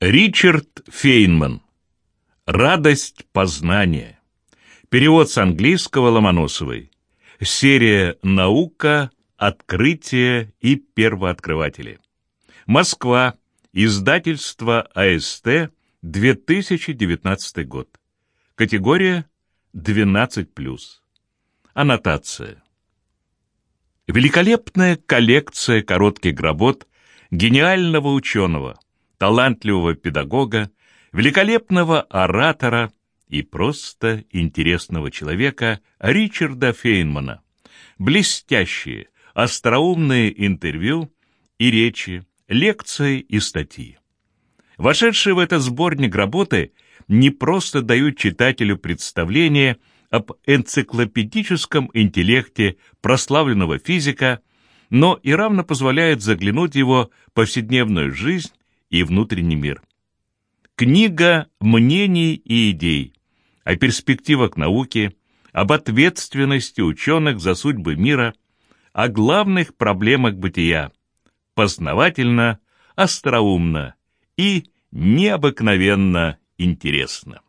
Ричард Фейнман. Радость познания. Перевод с английского Ломоносовой. Серия «Наука», «Открытие» и «Первооткрыватели». Москва. Издательство АСТ. 2019 год. Категория 12+. Аннотация. Великолепная коллекция коротких работ гениального ученого – талантливого педагога, великолепного оратора и просто интересного человека Ричарда Фейнмана. Блестящие, остроумные интервью и речи, лекции и статьи. Вошедшие в этот сборник работы не просто дают читателю представление об энциклопедическом интеллекте прославленного физика, но и равно позволяют заглянуть его повседневную жизнь и внутренний мир. Книга мнений и идей о перспективах науки, об ответственности ученых за судьбы мира, о главных проблемах бытия. Познавательно, остроумно и необыкновенно интересно.